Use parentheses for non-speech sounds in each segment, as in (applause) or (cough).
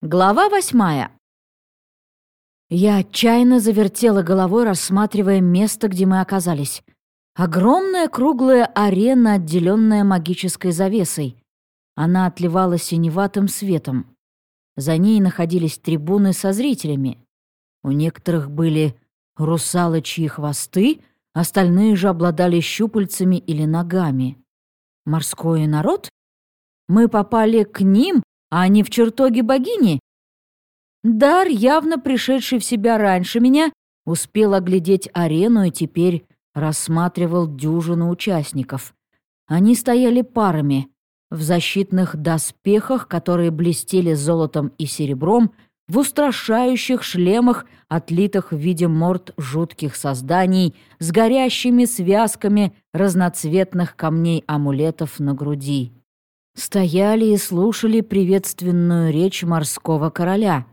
Глава восьмая. Я отчаянно завертела головой, рассматривая место, где мы оказались. Огромная круглая арена, отделенная магической завесой. Она отливала синеватым светом. За ней находились трибуны со зрителями. У некоторых были русалочьи хвосты, остальные же обладали щупальцами или ногами. Морской народ? Мы попали к ним а не в чертоге богини? Дар, явно пришедший в себя раньше меня, успел оглядеть арену и теперь рассматривал дюжину участников. Они стояли парами, в защитных доспехах, которые блестели золотом и серебром, в устрашающих шлемах, отлитых в виде морд жутких созданий, с горящими связками разноцветных камней-амулетов на груди стояли и слушали приветственную речь морского короля.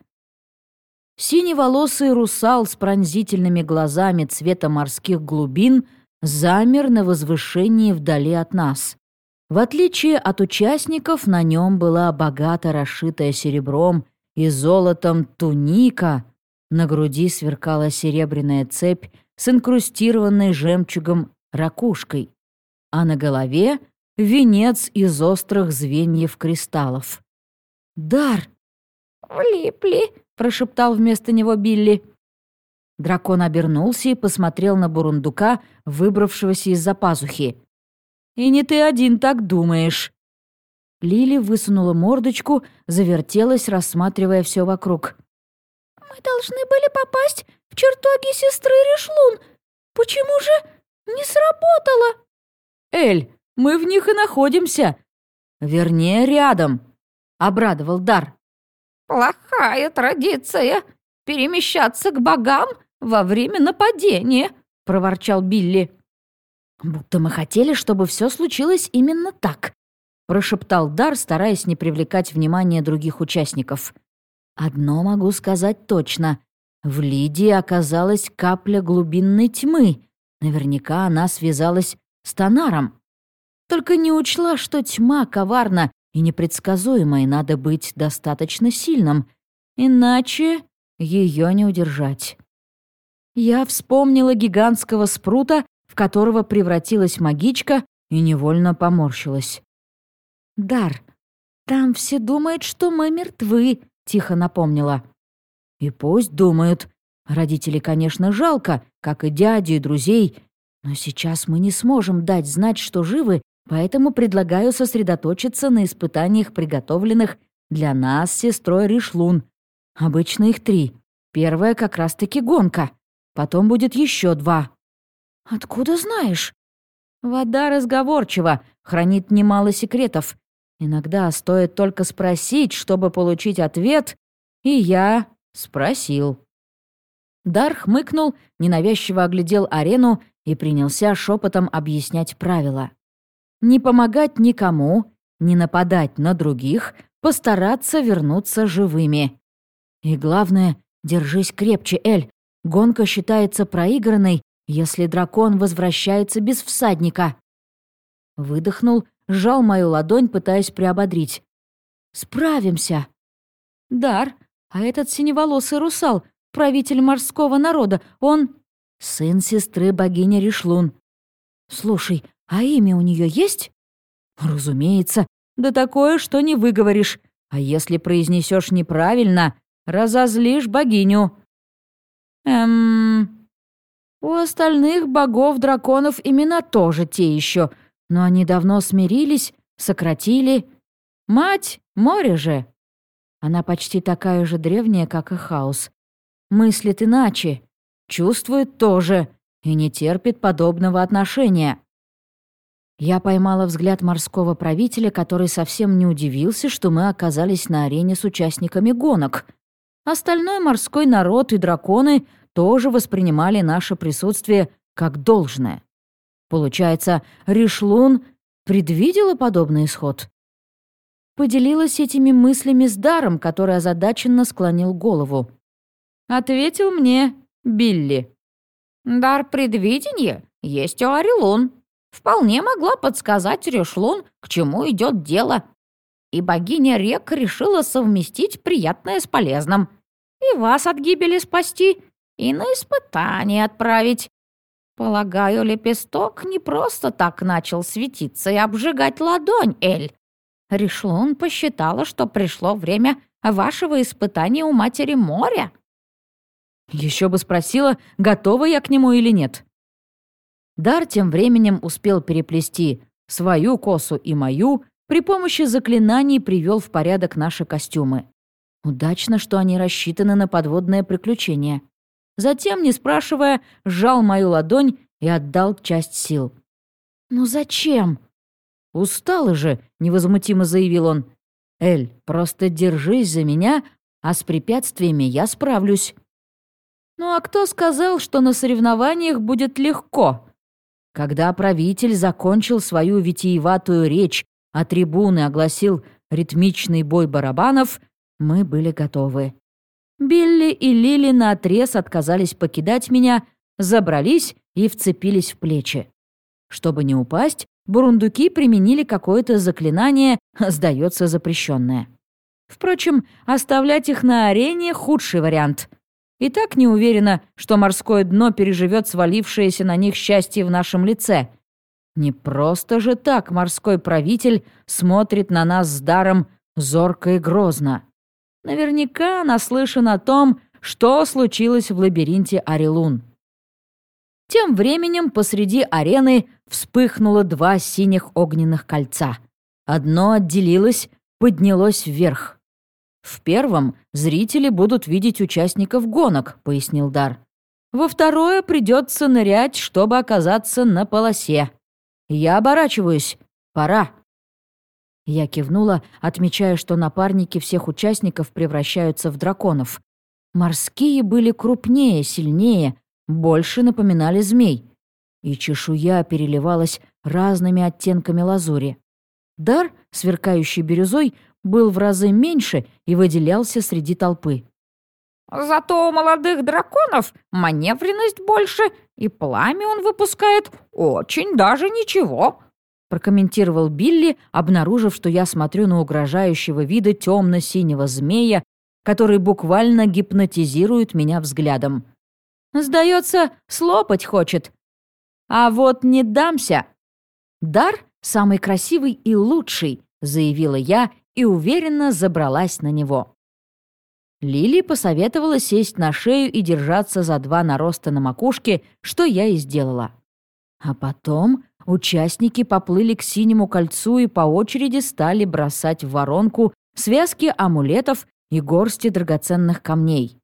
Синеволосый русал с пронзительными глазами цвета морских глубин замер на возвышении вдали от нас. В отличие от участников, на нем была богато расшитая серебром и золотом туника, на груди сверкала серебряная цепь с инкрустированной жемчугом ракушкой, а на голове венец из острых звеньев кристаллов. «Дар!» «Влипли!» — прошептал вместо него Билли. Дракон обернулся и посмотрел на бурундука, выбравшегося из-за пазухи. «И не ты один так думаешь!» Лили высунула мордочку, завертелась, рассматривая все вокруг. «Мы должны были попасть в чертоги сестры Решлун. Почему же не сработало?» «Эль, мы в них и находимся. Вернее, рядом», — обрадовал Дар. «Плохая традиция — перемещаться к богам во время нападения», — проворчал Билли. «Будто мы хотели, чтобы все случилось именно так», — прошептал Дар, стараясь не привлекать внимание других участников. «Одно могу сказать точно. В Лидии оказалась капля глубинной тьмы. Наверняка она связалась с Тонаром. Только не учла, что тьма коварна и непредсказуема, и надо быть достаточно сильным, иначе ее не удержать. Я вспомнила гигантского спрута, в которого превратилась магичка, и невольно поморщилась. «Дар, там все думают, что мы мертвы», — тихо напомнила. «И пусть думают. Родителей, конечно, жалко, как и дяди и друзей, но сейчас мы не сможем дать знать, что живы, Поэтому предлагаю сосредоточиться на испытаниях, приготовленных для нас с сестрой Ришлун. Обычно их три. Первая как раз-таки гонка. Потом будет еще два. Откуда знаешь? Вода разговорчива, хранит немало секретов. Иногда стоит только спросить, чтобы получить ответ, и я спросил. Дар хмыкнул, ненавязчиво оглядел арену и принялся шепотом объяснять правила не помогать никому, не нападать на других, постараться вернуться живыми. И главное, держись крепче, Эль. Гонка считается проигранной, если дракон возвращается без всадника. Выдохнул, сжал мою ладонь, пытаясь приободрить. «Справимся!» «Дар, а этот синеволосый русал, правитель морского народа, он...» «Сын сестры богини Ришлун. Слушай, а имя у нее есть? Разумеется. Да такое, что не выговоришь. А если произнесешь неправильно, разозлишь богиню. Эм... У остальных богов-драконов имена тоже те еще, но они давно смирились, сократили. Мать — море же. Она почти такая же древняя, как и хаос. Мыслит иначе, чувствует тоже и не терпит подобного отношения. Я поймала взгляд морского правителя, который совсем не удивился, что мы оказались на арене с участниками гонок. Остальной морской народ и драконы тоже воспринимали наше присутствие как должное. Получается, Ришлун предвидела подобный исход? Поделилась этими мыслями с Даром, который озадаченно склонил голову. Ответил мне Билли. «Дар предвидения есть у Орелун», вполне могла подсказать Решлун, к чему идет дело. и богиня рек решила совместить приятное с полезным. И вас от гибели спасти, и на испытание отправить. Полагаю, лепесток не просто так начал светиться и обжигать ладонь, Эль. Решлун посчитала, что пришло время вашего испытания у Матери моря. Еще бы спросила, готова я к нему или нет. Дар тем временем успел переплести свою косу и мою, при помощи заклинаний привел в порядок наши костюмы. Удачно, что они рассчитаны на подводное приключение. Затем, не спрашивая, сжал мою ладонь и отдал часть сил. «Ну зачем?» «Устал же», — невозмутимо заявил он. «Эль, просто держись за меня, а с препятствиями я справлюсь». «Ну а кто сказал, что на соревнованиях будет легко?» Когда правитель закончил свою витиеватую речь, а трибуны огласил ритмичный бой барабанов, мы были готовы. Билли и Лили наотрез отказались покидать меня, забрались и вцепились в плечи. Чтобы не упасть, бурундуки применили какое-то заклинание, сдается запрещенное. Впрочем, оставлять их на арене — худший вариант. И так не уверена, что морское дно переживет свалившееся на них счастье в нашем лице. Не просто же так морской правитель смотрит на нас с даром зорко и грозно. Наверняка наслышан о том, что случилось в лабиринте Арилун. Тем временем посреди арены вспыхнуло два синих огненных кольца. Одно отделилось, поднялось вверх. «В первом зрители будут видеть участников гонок», — пояснил Дар. «Во второе придется нырять, чтобы оказаться на полосе. Я оборачиваюсь. Пора». Я кивнула, отмечая, что напарники всех участников превращаются в драконов. Морские были крупнее, сильнее, больше напоминали змей. И чешуя переливалась разными оттенками лазури. Дар, сверкающий бирюзой, был в разы меньше и выделялся среди толпы. «Зато у молодых драконов маневренность больше, и пламя он выпускает очень даже ничего», прокомментировал Билли, обнаружив, что я смотрю на угрожающего вида темно-синего змея, который буквально гипнотизирует меня взглядом. «Сдается, слопать хочет. А вот не дамся. Дар самый красивый и лучший», — заявила я и уверенно забралась на него. Лили посоветовала сесть на шею и держаться за два нароста на макушке, что я и сделала. А потом участники поплыли к синему кольцу и по очереди стали бросать в воронку связки амулетов и горсти драгоценных камней.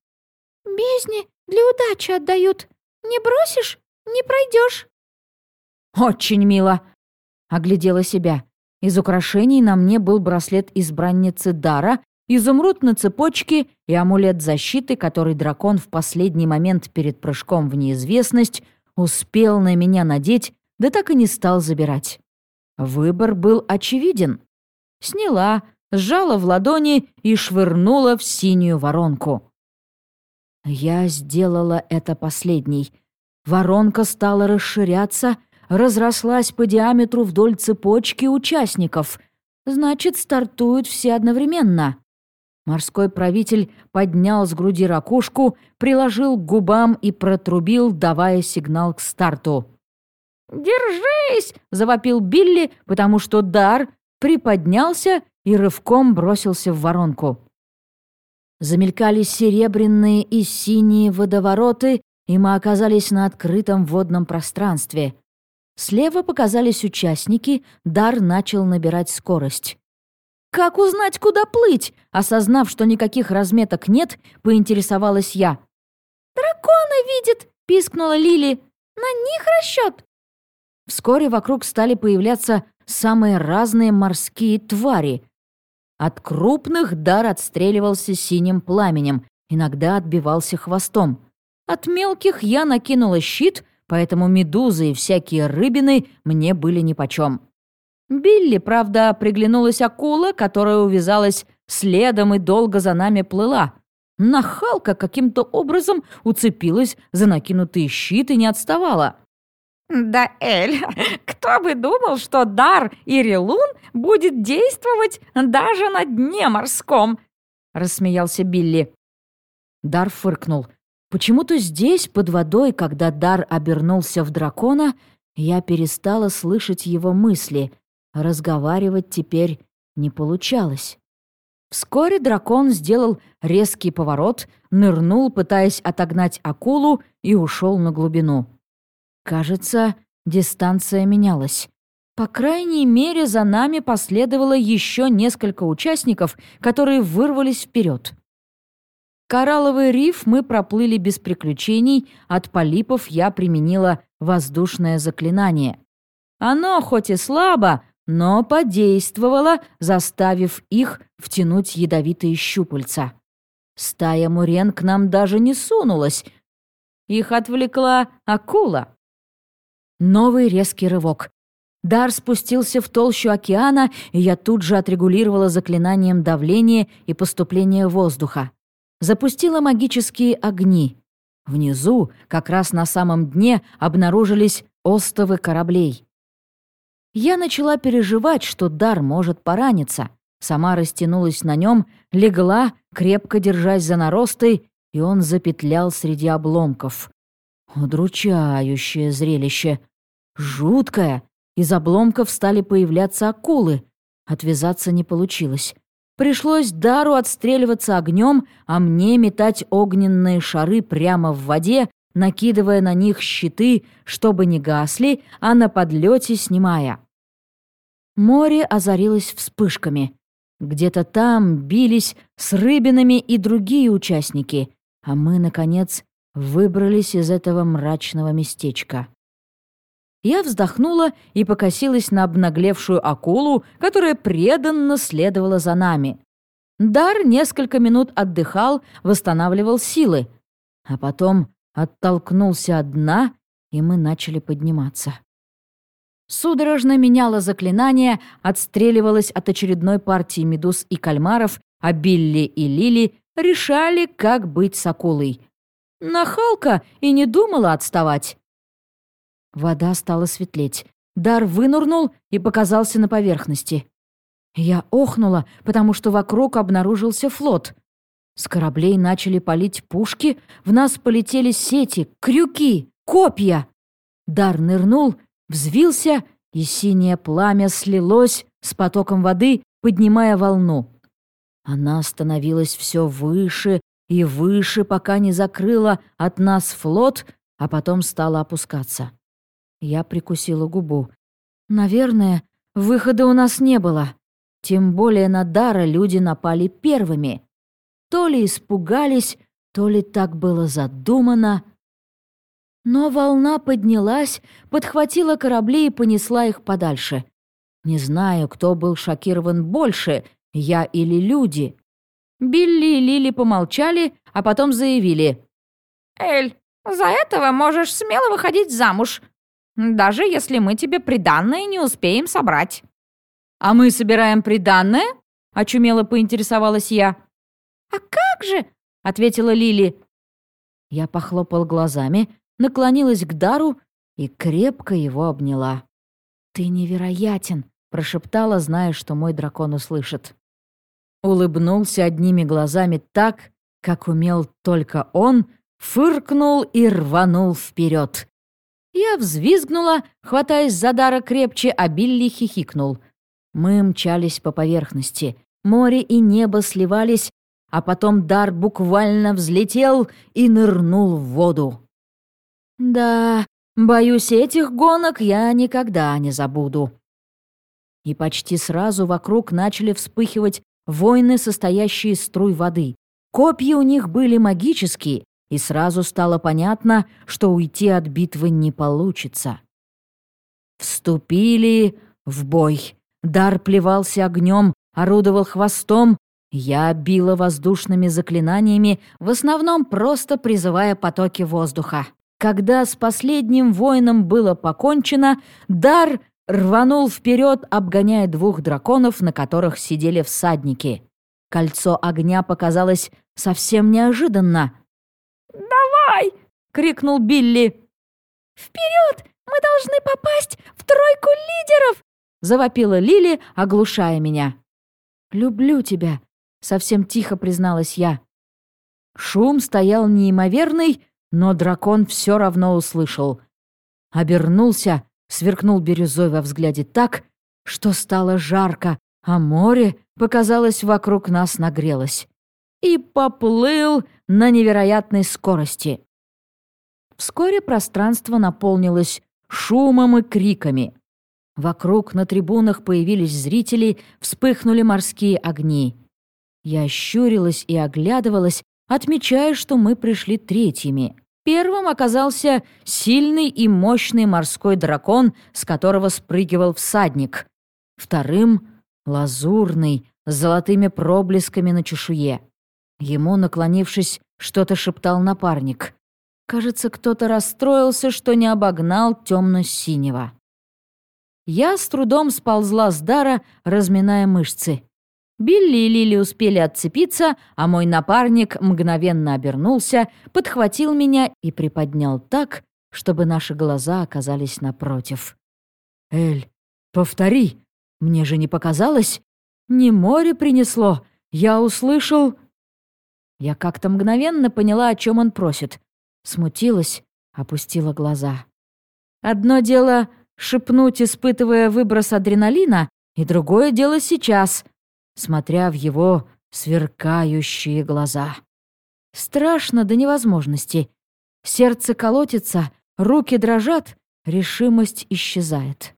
«Бездни для удачи отдают. Не бросишь — не пройдешь. «Очень мило!» — оглядела себя. Из украшений на мне был браслет избранницы Дара, изумруд на цепочке и амулет защиты, который дракон в последний момент перед прыжком в неизвестность успел на меня надеть, да так и не стал забирать. Выбор был очевиден. Сняла, сжала в ладони и швырнула в синюю воронку. Я сделала это последней. Воронка стала расширяться — разрослась по диаметру вдоль цепочки участников. Значит, стартуют все одновременно. Морской правитель поднял с груди ракушку, приложил к губам и протрубил, давая сигнал к старту. «Держись!» — завопил Билли, потому что дар приподнялся и рывком бросился в воронку. Замелькали серебряные и синие водовороты, и мы оказались на открытом водном пространстве. Слева показались участники, дар начал набирать скорость. «Как узнать, куда плыть?» Осознав, что никаких разметок нет, поинтересовалась я. «Дракона видит!» — пискнула Лили. «На них расчет!» Вскоре вокруг стали появляться самые разные морские твари. От крупных дар отстреливался синим пламенем, иногда отбивался хвостом. От мелких я накинула щит, поэтому медузы и всякие рыбины мне были нипочем. Билли, правда, приглянулась акула, которая увязалась следом и долго за нами плыла. Нахалка каким-то образом уцепилась за накинутый щит и не отставала. «Да, Эль, (laughs) кто бы думал, что дар Ирилун будет действовать даже на дне морском?» — рассмеялся Билли. Дар фыркнул. Почему-то здесь, под водой, когда Дар обернулся в дракона, я перестала слышать его мысли. Разговаривать теперь не получалось. Вскоре дракон сделал резкий поворот, нырнул, пытаясь отогнать акулу, и ушел на глубину. Кажется, дистанция менялась. По крайней мере, за нами последовало еще несколько участников, которые вырвались вперед. Коралловый риф мы проплыли без приключений, от полипов я применила воздушное заклинание. Оно хоть и слабо, но подействовало, заставив их втянуть ядовитые щупальца. Стая мурен к нам даже не сунулась. Их отвлекла акула. Новый резкий рывок. Дар спустился в толщу океана, и я тут же отрегулировала заклинанием давления и поступления воздуха. Запустила магические огни. Внизу, как раз на самом дне, обнаружились остовы кораблей. Я начала переживать, что Дар может пораниться. Сама растянулась на нем, легла, крепко держась за наростой, и он запетлял среди обломков. Удручающее зрелище. Жуткое. Из обломков стали появляться акулы. Отвязаться не получилось. Пришлось Дару отстреливаться огнем, а мне метать огненные шары прямо в воде, накидывая на них щиты, чтобы не гасли, а на подлете снимая. Море озарилось вспышками. Где-то там бились с рыбинами и другие участники, а мы, наконец, выбрались из этого мрачного местечка. Я вздохнула и покосилась на обнаглевшую акулу, которая преданно следовала за нами. Дар несколько минут отдыхал, восстанавливал силы, а потом оттолкнулся от дна, и мы начали подниматься. Судорожно меняла заклинание, отстреливалась от очередной партии медуз и кальмаров, а Билли и Лили решали, как быть с акулой. Нахалка и не думала отставать. Вода стала светлеть. Дар вынурнул и показался на поверхности. Я охнула, потому что вокруг обнаружился флот. С кораблей начали палить пушки, в нас полетели сети, крюки, копья. Дар нырнул, взвился, и синее пламя слилось с потоком воды, поднимая волну. Она становилась все выше и выше, пока не закрыла от нас флот, а потом стала опускаться. Я прикусила губу. Наверное, выхода у нас не было. Тем более на Дара люди напали первыми. То ли испугались, то ли так было задумано. Но волна поднялась, подхватила корабли и понесла их подальше. Не знаю, кто был шокирован больше, я или люди. Билли и Лили помолчали, а потом заявили. «Эль, за этого можешь смело выходить замуж даже если мы тебе приданное не успеем собрать». «А мы собираем приданное?» — очумело поинтересовалась я. «А как же?» — ответила Лили. Я похлопал глазами, наклонилась к Дару и крепко его обняла. «Ты невероятен!» — прошептала, зная, что мой дракон услышит. Улыбнулся одними глазами так, как умел только он, фыркнул и рванул вперед. Я взвизгнула, хватаясь за дара крепче, а Билли хихикнул. Мы мчались по поверхности. Море и небо сливались, а потом дар буквально взлетел и нырнул в воду. Да, боюсь, этих гонок я никогда не забуду. И почти сразу вокруг начали вспыхивать войны, состоящие из струй воды. Копья у них были магические, и сразу стало понятно, что уйти от битвы не получится. Вступили в бой. Дар плевался огнем, орудовал хвостом, я била воздушными заклинаниями, в основном просто призывая потоки воздуха. Когда с последним воином было покончено, Дар рванул вперед, обгоняя двух драконов, на которых сидели всадники. Кольцо огня показалось совсем неожиданно. «Давай!» — крикнул Билли. «Вперед!» Мы должны попасть в тройку лидеров!» Завопила Лили, оглушая меня. «Люблю тебя», — совсем тихо призналась я. Шум стоял неимоверный, но дракон все равно услышал. Обернулся, сверкнул бирюзой во взгляде так, что стало жарко, а море, показалось, вокруг нас нагрелось. И поплыл на невероятной скорости. Вскоре пространство наполнилось шумом и криками. Вокруг на трибунах появились зрители, вспыхнули морские огни. Я щурилась и оглядывалась, отмечая, что мы пришли третьими. Первым оказался сильный и мощный морской дракон, с которого спрыгивал всадник. Вторым — лазурный, с золотыми проблесками на чешуе. Ему, наклонившись, что-то шептал напарник. Кажется, кто-то расстроился, что не обогнал темно-синего. Я с трудом сползла с дара, разминая мышцы. Билли и Лили успели отцепиться, а мой напарник мгновенно обернулся, подхватил меня и приподнял так, чтобы наши глаза оказались напротив. «Эль, повтори! Мне же не показалось! Не море принесло! Я услышал...» Я как-то мгновенно поняла, о чем он просит. Смутилась, опустила глаза. Одно дело — шепнуть, испытывая выброс адреналина, и другое дело сейчас — смотря в его сверкающие глаза. Страшно до невозможности. Сердце колотится, руки дрожат, решимость исчезает.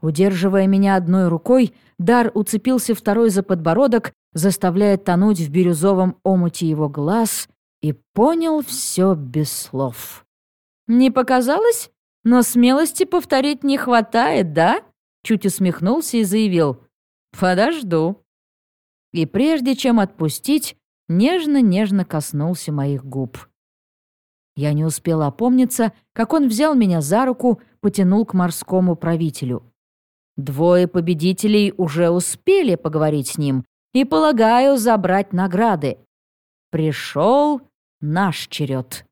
Удерживая меня одной рукой, Дар уцепился второй за подбородок, заставляя тонуть в бирюзовом омуте его глаз, и понял все без слов. «Не показалось? Но смелости повторить не хватает, да?» Чуть усмехнулся и заявил. «Подожду». И прежде чем отпустить, нежно-нежно коснулся моих губ. Я не успела опомниться, как он взял меня за руку, потянул к морскому правителю. Двое победителей уже успели поговорить с ним и, полагаю, забрать награды. Пришел наш черед.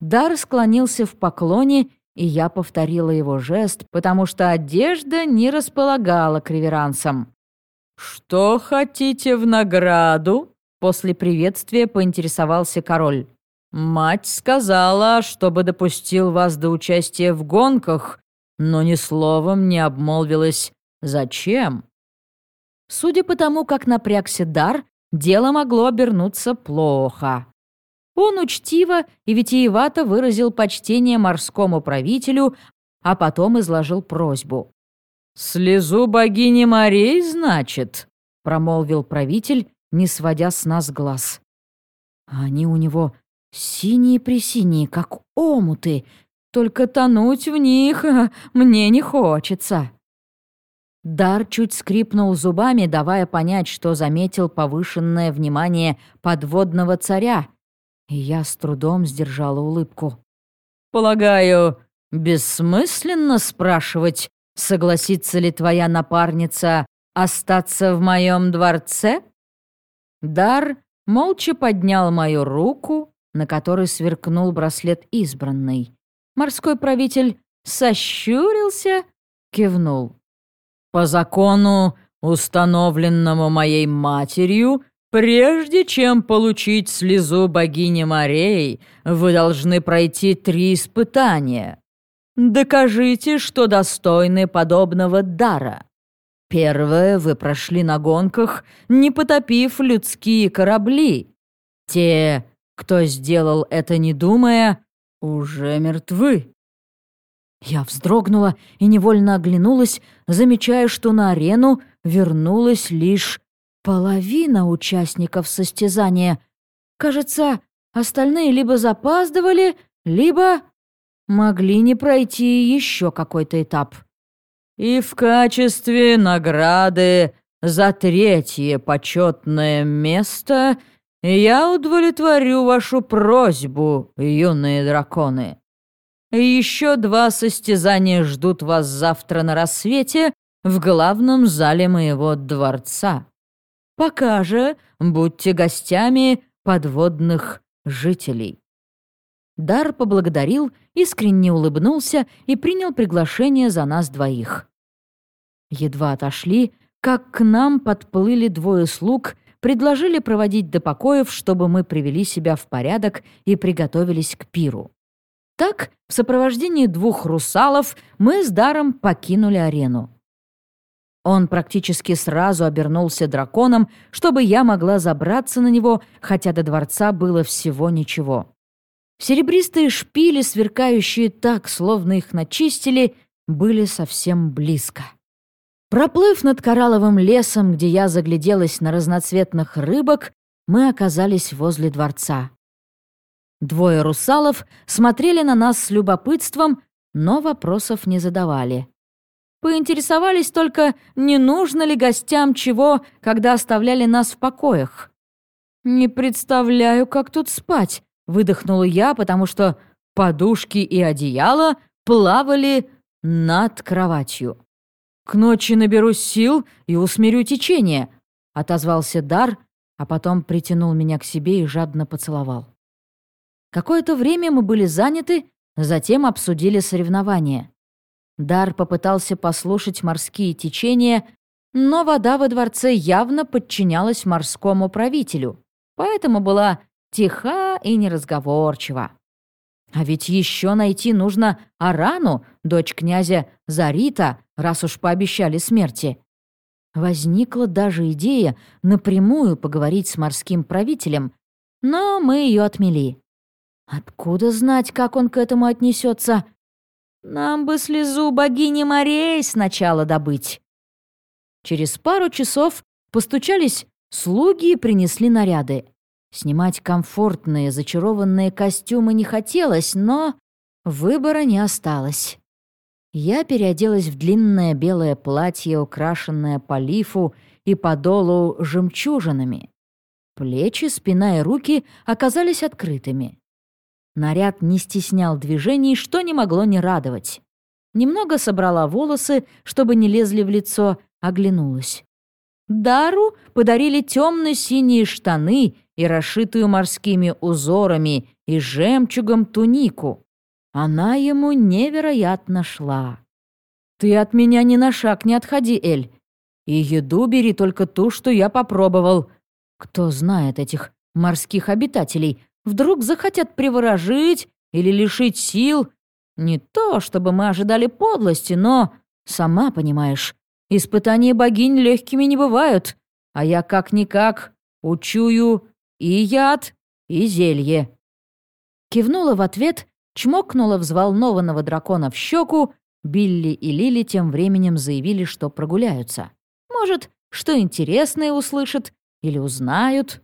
Дар склонился в поклоне, и я повторила его жест, потому что одежда не располагала к реверансам. «Что хотите в награду?» После приветствия поинтересовался король. «Мать сказала, чтобы допустил вас до участия в гонках, но ни словом не обмолвилась. Зачем?» Судя по тому, как напрягся дар, дело могло обернуться плохо. Он учтиво и витиевато выразил почтение морскому правителю, а потом изложил просьбу. «Слезу богини морей, значит?» — промолвил правитель, не сводя с нас глаз. «Они у него синие-пресиние, как омуты, только тонуть в них мне не хочется». Дар чуть скрипнул зубами, давая понять, что заметил повышенное внимание подводного царя, и я с трудом сдержала улыбку. «Полагаю, бессмысленно спрашивать, согласится ли твоя напарница остаться в моем дворце?» Дар молча поднял мою руку, на которой сверкнул браслет избранный. Морской правитель сощурился, кивнул. «По закону, установленному моей матерью, прежде чем получить слезу богини морей, вы должны пройти три испытания. Докажите, что достойны подобного дара. Первое, вы прошли на гонках, не потопив людские корабли. Те, кто сделал это не думая, уже мертвы. Я вздрогнула и невольно оглянулась, замечая, что на арену вернулась лишь половина участников состязания. Кажется, остальные либо запаздывали, либо могли не пройти еще какой-то этап. И в качестве награды за третье почетное место я удовлетворю вашу просьбу, юные драконы. Еще два состязания ждут вас завтра на рассвете в главном зале моего дворца. Пока же будьте гостями подводных жителей. Дар поблагодарил, искренне улыбнулся и принял приглашение за нас двоих. Едва отошли, как к нам подплыли двое слуг, предложили проводить до покоев, чтобы мы привели себя в порядок и приготовились к пиру. Так, в сопровождении двух русалов, мы с Даром покинули арену. Он практически сразу обернулся драконом, чтобы я могла забраться на него, хотя до дворца было всего ничего. Серебристые шпили, сверкающие так, словно их начистили, были совсем близко. Проплыв над коралловым лесом, где я загляделась на разноцветных рыбок, мы оказались возле дворца. Двое русалов смотрели на нас с любопытством, но вопросов не задавали. Поинтересовались только, не нужно ли гостям чего, когда оставляли нас в покоях. «Не представляю, как тут спать», — выдохнула я, потому что подушки и одеяло плавали над кроватью. «К ночи наберусь сил и усмирю течение», — отозвался Дар, а потом притянул меня к себе и жадно поцеловал. Какое-то время мы были заняты, затем обсудили соревнования. Дар попытался послушать морские течения, но вода во дворце явно подчинялась морскому правителю, поэтому была тиха и неразговорчива. А ведь еще найти нужно Арану, дочь князя Зарита, раз уж пообещали смерти. Возникла даже идея напрямую поговорить с морским правителем, но мы ее отмели. Откуда знать, как он к этому отнесется? Нам бы слезу богини морей сначала добыть. Через пару часов постучались слуги и принесли наряды. Снимать комфортные, зачарованные костюмы не хотелось, но выбора не осталось. Я переоделась в длинное белое платье, украшенное по лифу и подолу жемчужинами. Плечи, спина и руки оказались открытыми. Наряд не стеснял движений, что не могло не радовать. Немного собрала волосы, чтобы не лезли в лицо, оглянулась. Дару подарили темно-синие штаны и расшитую морскими узорами и жемчугом тунику. Она ему невероятно шла. «Ты от меня ни на шаг не отходи, Эль. И еду бери только ту, что я попробовал. Кто знает этих морских обитателей, Вдруг захотят приворожить или лишить сил. Не то, чтобы мы ожидали подлости, но, сама понимаешь, испытания богинь легкими не бывают, а я как-никак учую и яд, и зелье». Кивнула в ответ, чмокнула взволнованного дракона в щеку, Билли и Лили тем временем заявили, что прогуляются. Может, что интересное услышат или узнают.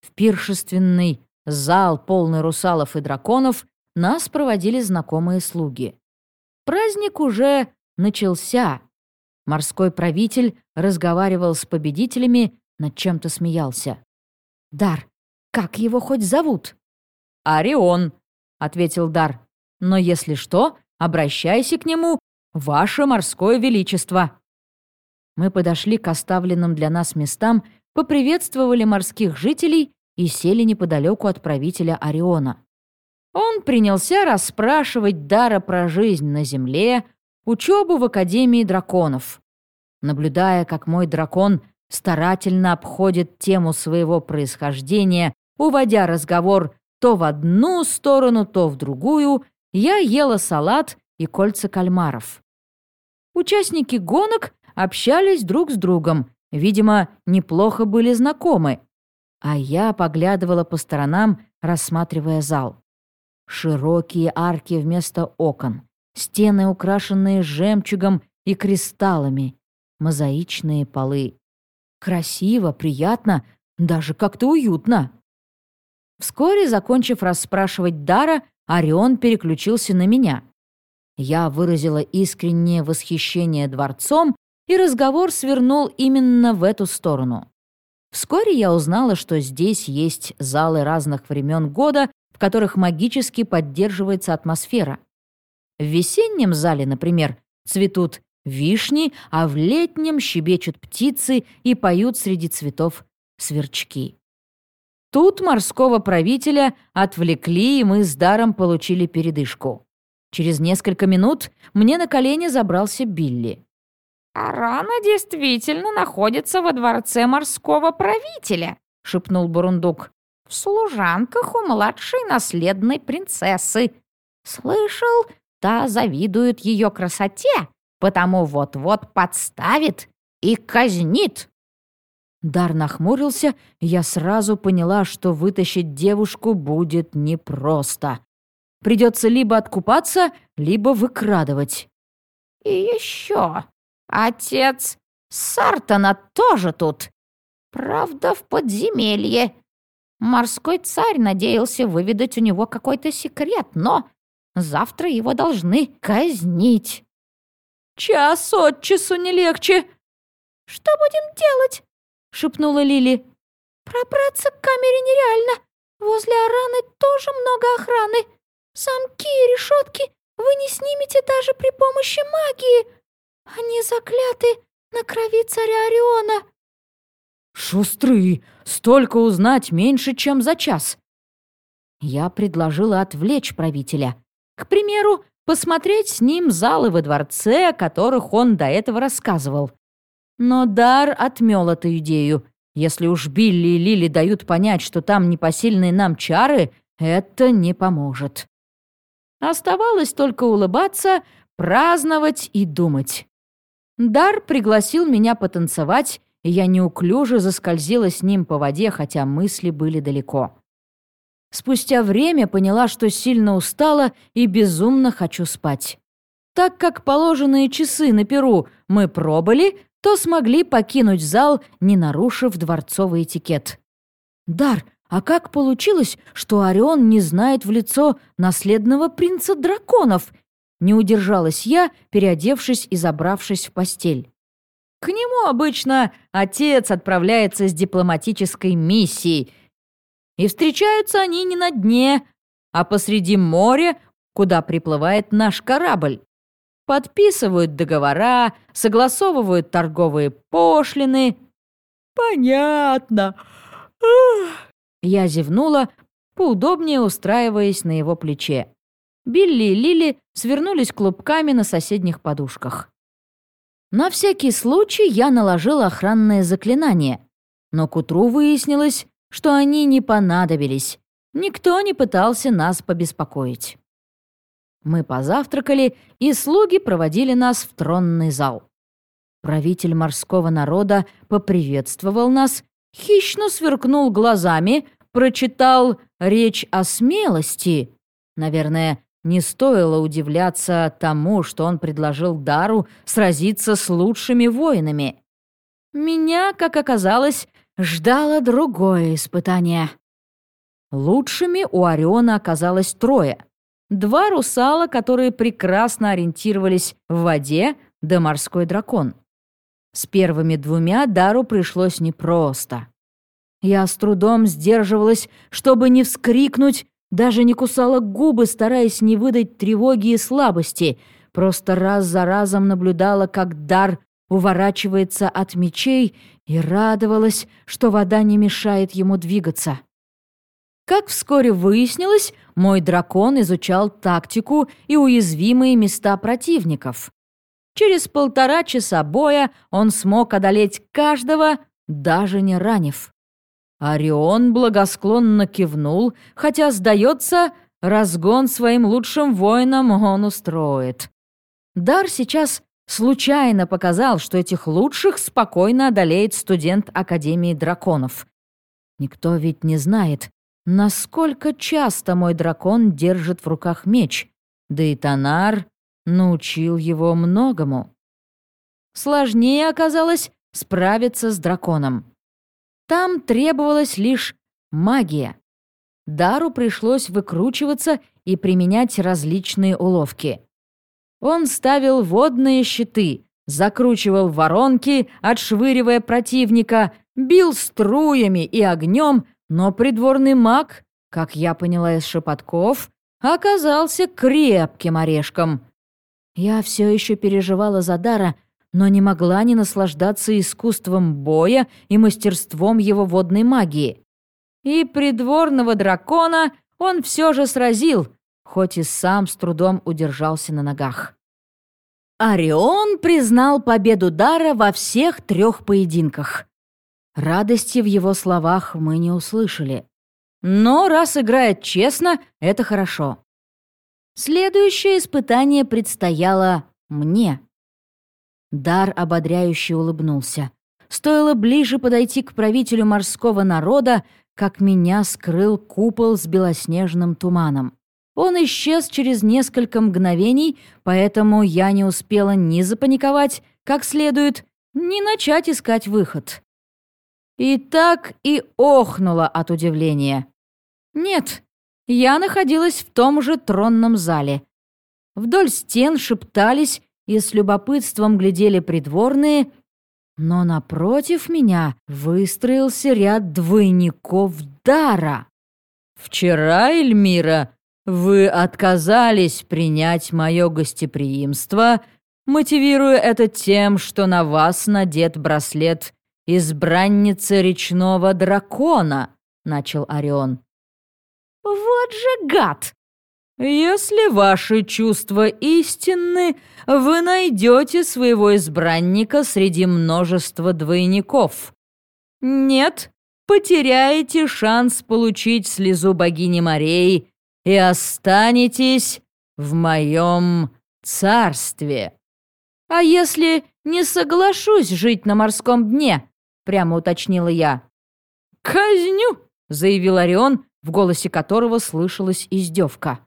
В пиршественный Зал, полный русалов и драконов, нас проводили знакомые слуги. Праздник уже начался. Морской правитель разговаривал с победителями, над чем-то смеялся. «Дар, как его хоть зовут?» «Орион», — ответил Дар. «Но если что, обращайся к нему, ваше морское величество». Мы подошли к оставленным для нас местам, поприветствовали морских жителей и сели неподалеку от правителя Ориона. Он принялся расспрашивать Дара про жизнь на Земле, учебу в Академии драконов. Наблюдая, как мой дракон старательно обходит тему своего происхождения, уводя разговор то в одну сторону, то в другую, я ела салат и кольца кальмаров. Участники гонок общались друг с другом, видимо, неплохо были знакомы, а я поглядывала по сторонам, рассматривая зал. Широкие арки вместо окон, стены, украшенные жемчугом и кристаллами, мозаичные полы. Красиво, приятно, даже как-то уютно. Вскоре, закончив расспрашивать Дара, Орион переключился на меня. Я выразила искреннее восхищение дворцом, и разговор свернул именно в эту сторону. Вскоре я узнала, что здесь есть залы разных времен года, в которых магически поддерживается атмосфера. В весеннем зале, например, цветут вишни, а в летнем щебечут птицы и поют среди цветов сверчки. Тут морского правителя отвлекли, и мы с даром получили передышку. Через несколько минут мне на колени забрался Билли. «Арана действительно находится во дворце морского правителя», — шепнул Бурундук. «В служанках у младшей наследной принцессы. Слышал, та завидует ее красоте, потому вот-вот подставит и казнит». Дар нахмурился, я сразу поняла, что вытащить девушку будет непросто. Придется либо откупаться, либо выкрадывать. «И еще, отец Сартона тоже тут. Правда, в подземелье. Морской царь надеялся выведать у него какой-то секрет, но завтра его должны казнить». «Час от часу не легче». «Что будем делать?» — шепнула Лили. «Пробраться к камере нереально. Возле Араны тоже много охраны. Замки и решетки вы не снимете даже при помощи магии. Они закляты на крови царя Ориона». «Шустры! Столько узнать меньше, чем за час!» Я предложила отвлечь правителя. К примеру, посмотреть с ним залы во дворце, о которых он до этого рассказывал. Но Дар отмел эту идею. Если уж Билли и Лили дают понять, что там непосильные нам чары, это не поможет. Оставалось только улыбаться, праздновать и думать. Дар пригласил меня потанцевать, и я неуклюже заскользила с ним по воде, хотя мысли были далеко. Спустя время поняла, что сильно устала и безумно хочу спать. Так как положенные часы на Перу мы пробыли, то смогли покинуть зал, не нарушив дворцовый этикет. «Дар, а как получилось, что Орион не знает в лицо наследного принца драконов?» Не удержалась я, переодевшись и забравшись в постель. К нему обычно отец отправляется с дипломатической миссией. И встречаются они не на дне, а посреди моря, куда приплывает наш корабль подписывают договора, согласовывают торговые пошлины. «Понятно». Я зевнула, поудобнее устраиваясь на его плече. Билли и Лили свернулись клубками на соседних подушках. На всякий случай я наложил охранное заклинание, но к утру выяснилось, что они не понадобились. Никто не пытался нас побеспокоить. Мы позавтракали, и слуги проводили нас в тронный зал. Правитель морского народа поприветствовал нас, хищно сверкнул глазами, прочитал речь о смелости. Наверное, не стоило удивляться тому, что он предложил Дару сразиться с лучшими воинами. Меня, как оказалось, ждало другое испытание. Лучшими у Ориона оказалось трое — два русала, которые прекрасно ориентировались в воде, да морской дракон. С первыми двумя Дару пришлось непросто. Я с трудом сдерживалась, чтобы не вскрикнуть, даже не кусала губы, стараясь не выдать тревоги и слабости, просто раз за разом наблюдала, как Дар уворачивается от мечей и радовалась, что вода не мешает ему двигаться. Как вскоре выяснилось, мой дракон изучал тактику и уязвимые места противников. Через полтора часа боя он смог одолеть каждого, даже не ранив. Орион благосклонно кивнул, хотя, сдается, разгон своим лучшим воинам он устроит. Дар сейчас случайно показал, что этих лучших спокойно одолеет студент Академии драконов. Никто ведь не знает, насколько часто мой дракон держит в руках меч, да и Танар научил его многому. Сложнее оказалось справиться с драконом. Там требовалась лишь магия. Дару пришлось выкручиваться и применять различные уловки. Он ставил водные щиты, закручивал воронки, отшвыривая противника, бил струями и огнем, но придворный маг, как я поняла из шепотков, оказался крепким орешком. Я все еще переживала за Дара, но не могла не наслаждаться искусством боя и мастерством его водной магии. И придворного дракона он все же сразил, хоть и сам с трудом удержался на ногах. Орион признал победу Дара во всех трех поединках. Радости в его словах мы не услышали. Но раз играет честно, это хорошо. Следующее испытание предстояло мне. Дар ободряюще улыбнулся. Стоило ближе подойти к правителю морского народа, как меня скрыл купол с белоснежным туманом. Он исчез через несколько мгновений, поэтому я не успела ни запаниковать как следует, ни начать искать выход. И так и охнула от удивления. Нет, я находилась в том же тронном зале. Вдоль стен шептались и с любопытством глядели придворные, но напротив меня выстроился ряд двойников дара. «Вчера, Эльмира, вы отказались принять мое гостеприимство, мотивируя это тем, что на вас надет браслет избранницы речного дракона», — начал Орион. «Вот же гад!» «Если ваши чувства истинны, вы найдете своего избранника среди множества двойников. Нет, потеряете шанс получить слезу богини морей и останетесь в моем царстве. А если не соглашусь жить на морском дне?» — прямо уточнила я. «Казню!» — заявил Орион, в голосе которого слышалась издевка.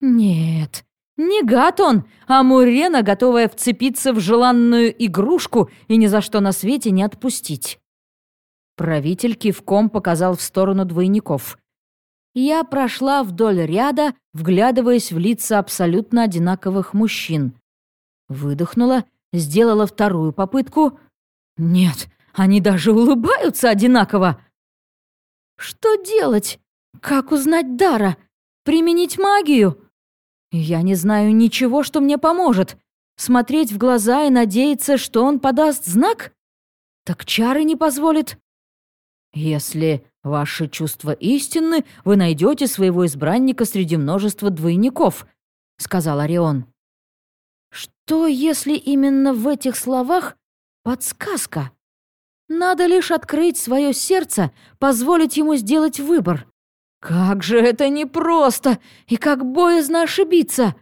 «Нет, не гад он, а Мурена, готовая вцепиться в желанную игрушку и ни за что на свете не отпустить». Правитель кивком показал в сторону двойников. Я прошла вдоль ряда, вглядываясь в лица абсолютно одинаковых мужчин. Выдохнула, сделала вторую попытку. Нет, они даже улыбаются одинаково. Что делать? Как узнать Дара? Применить магию? Я не знаю ничего, что мне поможет. Смотреть в глаза и надеяться, что он подаст знак? Так чары не позволит. Если ваши чувства истинны, вы найдете своего избранника среди множества двойников, сказал Орион. Что, если именно в этих словах подсказка? Надо лишь открыть свое сердце, позволить ему сделать выбор. Как же это непросто и как боязно ошибиться!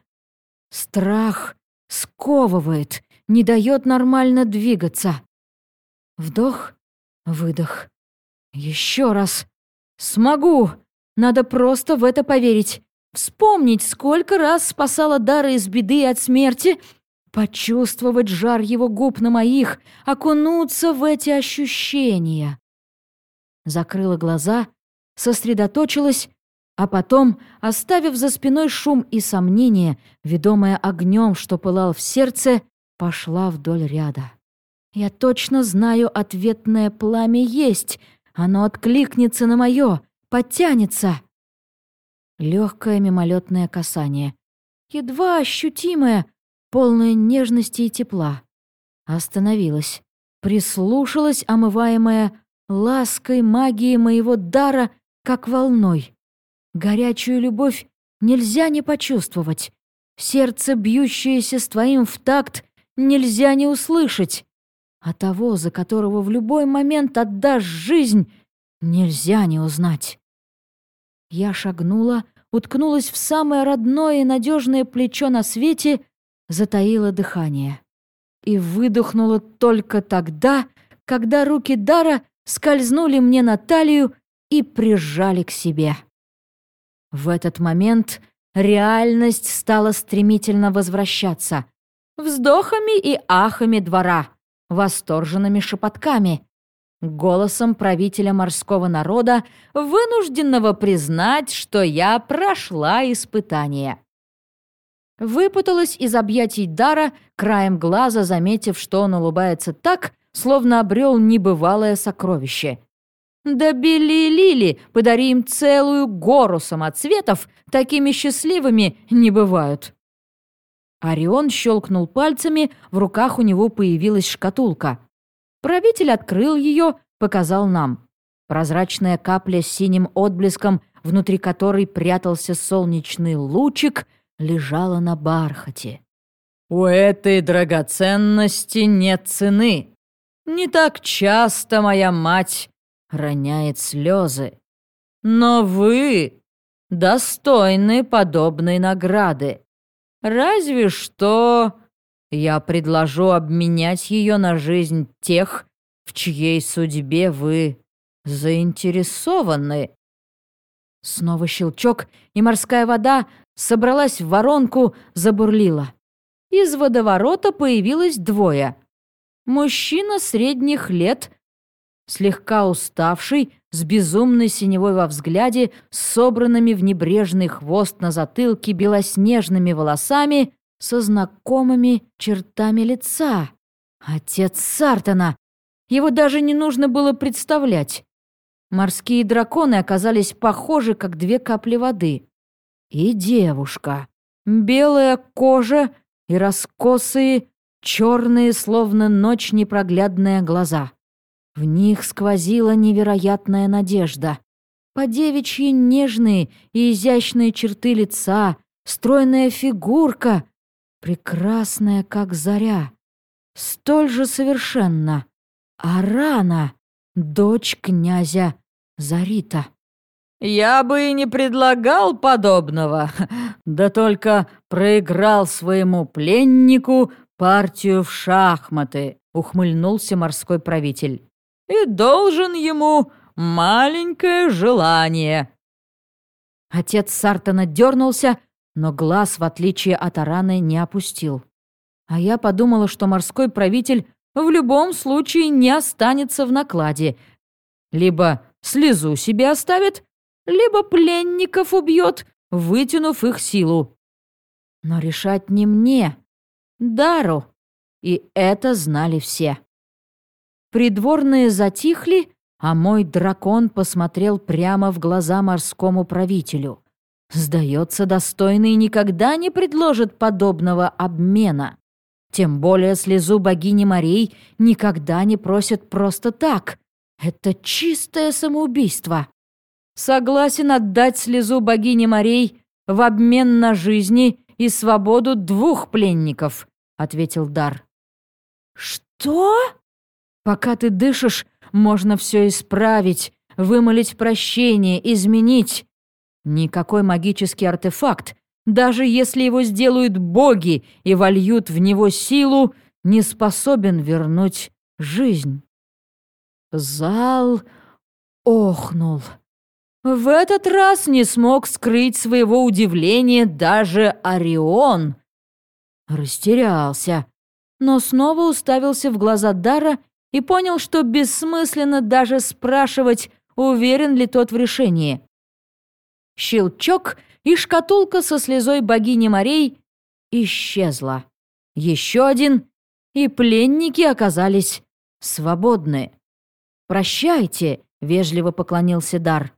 Страх сковывает, не дает нормально двигаться. Вдох, выдох. Еще раз. Смогу. Надо просто в это поверить. Вспомнить, сколько раз спасала Дара из беды и от смерти, почувствовать жар его губ на моих, окунуться в эти ощущения. Закрыла глаза — сосредоточилась, а потом, оставив за спиной шум и сомнение, ведомая огнем, что пылал в сердце, пошла вдоль ряда. Я точно знаю, ответное пламя есть, оно откликнется на мое, подтянется. Легкое мимолетное касание, едва ощутимое, полное нежности и тепла. Остановилась, прислушалась, омываемая лаской магии моего дара как волной. Горячую любовь нельзя не почувствовать. Сердце, бьющееся с твоим в такт, нельзя не услышать. А того, за которого в любой момент отдашь жизнь, нельзя не узнать. Я шагнула, уткнулась в самое родное и надежное плечо на свете, затаила дыхание. И выдохнула только тогда, когда руки Дара скользнули мне на талию и прижали к себе. В этот момент реальность стала стремительно возвращаться. Вздохами и ахами двора, восторженными шепотками, голосом правителя морского народа, вынужденного признать, что я прошла испытание. Выпуталась из объятий Дара, краем глаза заметив, что он улыбается так, словно обрел небывалое сокровище. Да Билли и Лили, подари им целую гору самоцветов, такими счастливыми не бывают. Орион щелкнул пальцами, в руках у него появилась шкатулка. Правитель открыл ее, показал нам. Прозрачная капля с синим отблеском, внутри которой прятался солнечный лучик, лежала на бархате. «У этой драгоценности нет цены. Не так часто моя мать роняет слезы. Но вы достойны подобной награды. Разве что я предложу обменять ее на жизнь тех, в чьей судьбе вы заинтересованы. Снова щелчок, и морская вода собралась в воронку, забурлила. Из водоворота появилось двое. Мужчина средних лет, слегка уставший, с безумной синевой во взгляде, с собранными в небрежный хвост на затылке белоснежными волосами, со знакомыми чертами лица. Отец Сартона. Его даже не нужно было представлять. Морские драконы оказались похожи, как две капли воды. И девушка. Белая кожа и раскосые, черные, словно ночь непроглядные глаза. В них сквозила невероятная надежда. По девичьи нежные и изящные черты лица, стройная фигурка, прекрасная, как заря, столь же совершенно. А рана дочь князя Зарита. «Я бы и не предлагал подобного, да только проиграл своему пленнику партию в шахматы», — ухмыльнулся морской правитель. «И должен ему маленькое желание». Отец Сартона дернулся, но глаз, в отличие от Араны, не опустил. А я подумала, что морской правитель в любом случае не останется в накладе. Либо слезу себе оставит, либо пленников убьет, вытянув их силу. Но решать не мне, Дару. И это знали все. Придворные затихли, а мой дракон посмотрел прямо в глаза морскому правителю. Сдается, достойный никогда не предложит подобного обмена. Тем более слезу богини морей никогда не просят просто так. Это чистое самоубийство. Согласен отдать слезу богини морей в обмен на жизни и свободу двух пленников, ответил Дар. Что? Пока ты дышишь, можно все исправить, вымолить прощение, изменить. Никакой магический артефакт даже если его сделают боги и вольют в него силу, не способен вернуть жизнь. Зал охнул. В этот раз не смог скрыть своего удивления даже Орион. Растерялся, но снова уставился в глаза Дара и понял, что бессмысленно даже спрашивать, уверен ли тот в решении. Щелчок, и шкатулка со слезой богини морей исчезла. Еще один, и пленники оказались свободны. «Прощайте», — вежливо поклонился Дар.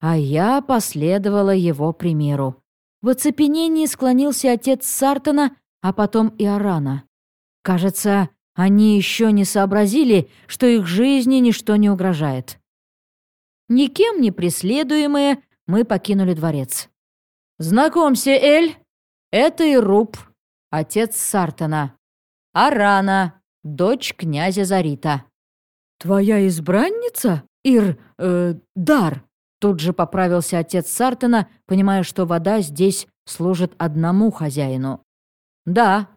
А я последовала его примеру. В оцепенении склонился отец Сартона, а потом и Арана. Кажется, они еще не сообразили, что их жизни ничто не угрожает. Никем не преследуемые, мы покинули дворец. «Знакомься, Эль, это Ируб, отец Сартана. Арана, дочь князя Зарита». «Твоя избранница, Ир... Э, Дар?» Тут же поправился отец Сартана, понимая, что вода здесь служит одному хозяину. «Да».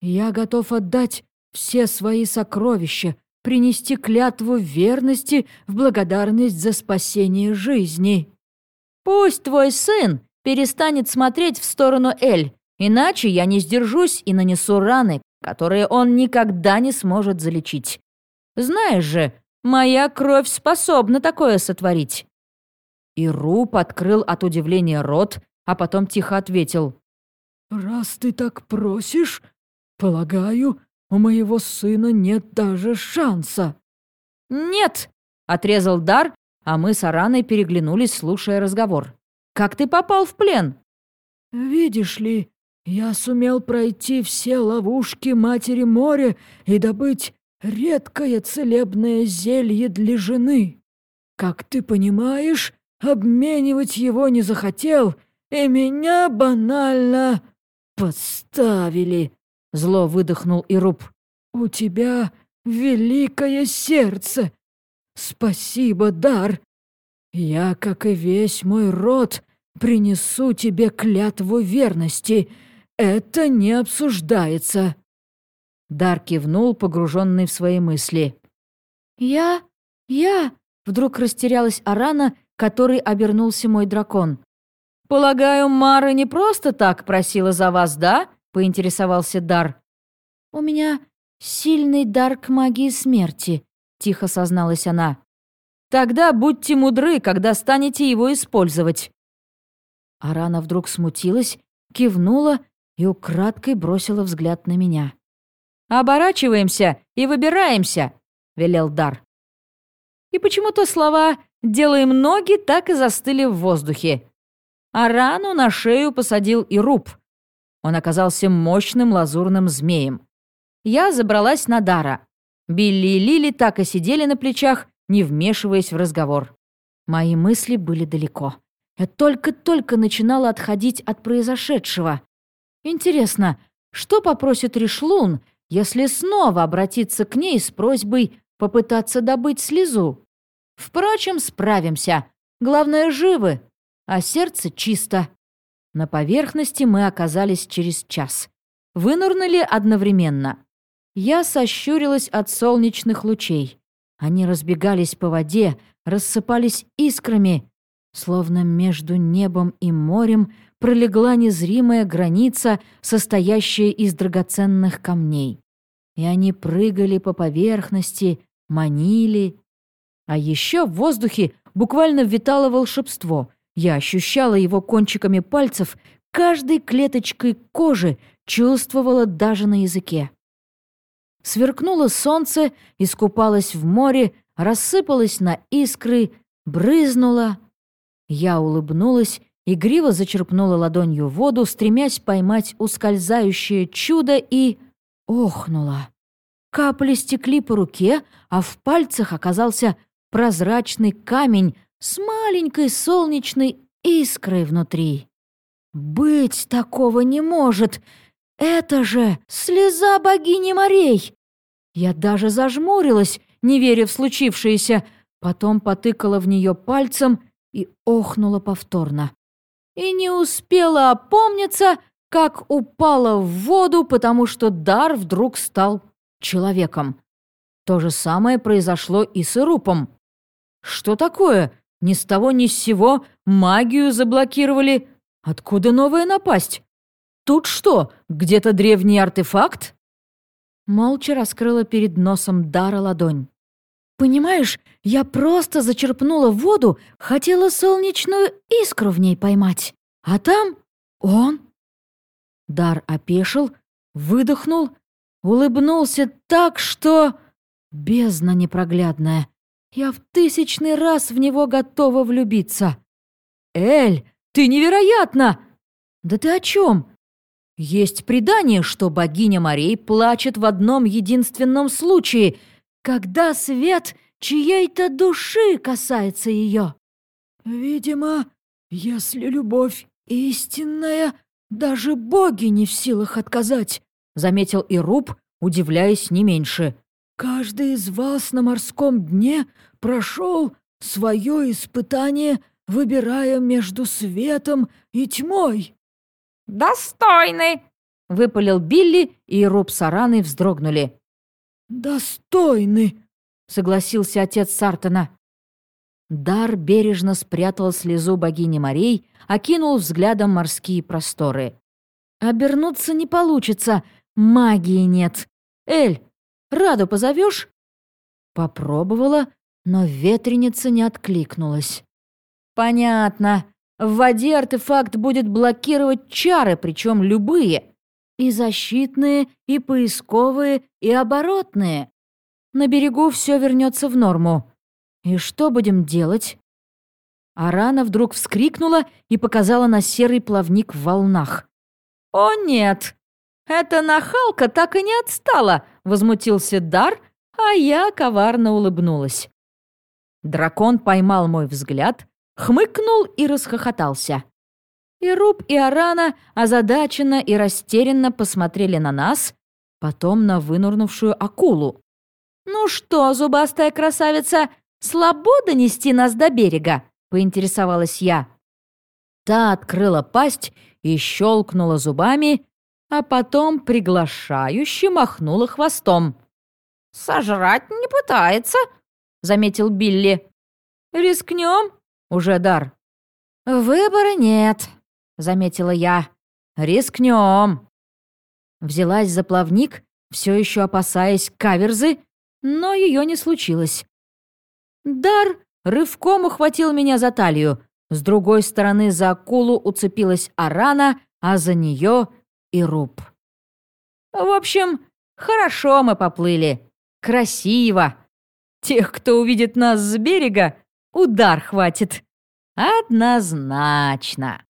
«Я готов отдать все свои сокровища, принести клятву верности в благодарность за спасение жизни». Пусть твой сын перестанет смотреть в сторону Эль, иначе я не сдержусь и нанесу раны, которые он никогда не сможет залечить. Знаешь же, моя кровь способна такое сотворить». И Руб открыл от удивления рот, а потом тихо ответил. «Раз ты так просишь, полагаю, у моего сына нет даже шанса». «Нет!» — отрезал Дар, а мы с Араной переглянулись, слушая разговор. «Как ты попал в плен?» «Видишь ли, я сумел пройти все ловушки Матери моря и добыть редкое целебное зелье для жены. Как ты понимаешь, обменивать его не захотел, и меня банально подставили. Зло выдохнул Ируб. У тебя великое сердце. Спасибо, Дар. Я, как и весь мой род, принесу тебе клятву верности. Это не обсуждается. Дар кивнул, погруженный в свои мысли. «Я... я...» — вдруг растерялась Арана, который обернулся мой дракон. «Полагаю, Мара не просто так просила за вас, да?» — поинтересовался Дар. «У меня сильный дар к магии смерти», — тихо созналась она. «Тогда будьте мудры, когда станете его использовать». Арана вдруг смутилась, кивнула и украдкой бросила взгляд на меня. «Оборачиваемся и выбираемся», — велел Дар. И почему-то слова «делаем ноги» так и застыли в воздухе. А рану на шею посадил и руб. Он оказался мощным лазурным змеем. Я забралась на Дара. Билли и Лили так и сидели на плечах, не вмешиваясь в разговор. Мои мысли были далеко. Я только-только начинала отходить от произошедшего. Интересно, что попросит Ришлун, если снова обратиться к ней с просьбой попытаться добыть слезу. Впрочем, справимся. Главное, живы, а сердце чисто. На поверхности мы оказались через час. Вынырнули одновременно. Я сощурилась от солнечных лучей. Они разбегались по воде, рассыпались искрами, словно между небом и морем пролегла незримая граница, состоящая из драгоценных камней. И они прыгали по поверхности, манили. А еще в воздухе буквально витало волшебство. Я ощущала его кончиками пальцев, каждой клеточкой кожи, чувствовала даже на языке. Сверкнуло солнце, искупалось в море, рассыпалось на искры, брызнуло. Я улыбнулась Игриво зачерпнула ладонью воду, стремясь поймать ускользающее чудо и... охнула. Капли стекли по руке, а в пальцах оказался прозрачный камень с маленькой солнечной искрой внутри. «Быть такого не может! Это же слеза богини морей!» Я даже зажмурилась, не веря в случившееся, потом потыкала в нее пальцем и охнула повторно и не успела опомниться, как упала в воду, потому что дар вдруг стал человеком. То же самое произошло и с Ирупом. Что такое? Ни с того ни с сего магию заблокировали. Откуда новая напасть? Тут что, где-то древний артефакт? Молча раскрыла перед носом Дара ладонь. Понимаешь, я просто зачерпнула воду, хотела солнечную искру в ней поймать. А там он. Дар опешил, выдохнул, улыбнулся так, что... Бездна непроглядная. Я в тысячный раз в него готова влюбиться. «Эль, ты невероятна!» «Да ты о чем?» «Есть предание, что богиня морей плачет в одном единственном случае — когда свет чьей-то души касается ее. Видимо, если любовь истинная, даже боги не в силах отказать, заметил Ируб, удивляясь не меньше. Каждый из вас на морском дне прошел свое испытание, выбирая между светом и тьмой. «Достойны!» — выпалил Билли, и Руб с Араной вздрогнули. «Достойны!» — согласился отец Сартона. Дар бережно спрятал слезу богини морей, окинул взглядом морские просторы. «Обернуться не получится, магии нет. Эль, Раду позовешь?» Попробовала, но ветреница не откликнулась. «Понятно. В воде артефакт будет блокировать чары, причем любые. И защитные, и поисковые, и оборотные. На берегу все вернется в норму. И что будем делать? Арана вдруг вскрикнула и показала на серый плавник в волнах. «О нет! Эта нахалка так и не отстала!» — возмутился Дар, а я коварно улыбнулась. Дракон поймал мой взгляд, хмыкнул и расхохотался. И Руб, и Арана озадаченно и растерянно посмотрели на нас, потом на вынурнувшую акулу. «Ну что, зубастая красавица, слабо донести нас до берега?» — поинтересовалась я. Та открыла пасть и щелкнула зубами, а потом приглашающе махнула хвостом. «Сожрать не пытается», — заметил Билли. «Рискнем?» — уже дар. «Выбора нет», — заметила я. «Рискнем!» Взялась за плавник, все еще опасаясь каверзы, но ее не случилось. Дар рывком ухватил меня за талию. С другой стороны за акулу уцепилась Арана, а за нее и Руб. В общем, хорошо мы поплыли. Красиво. Тех, кто увидит нас с берега, удар хватит. Однозначно.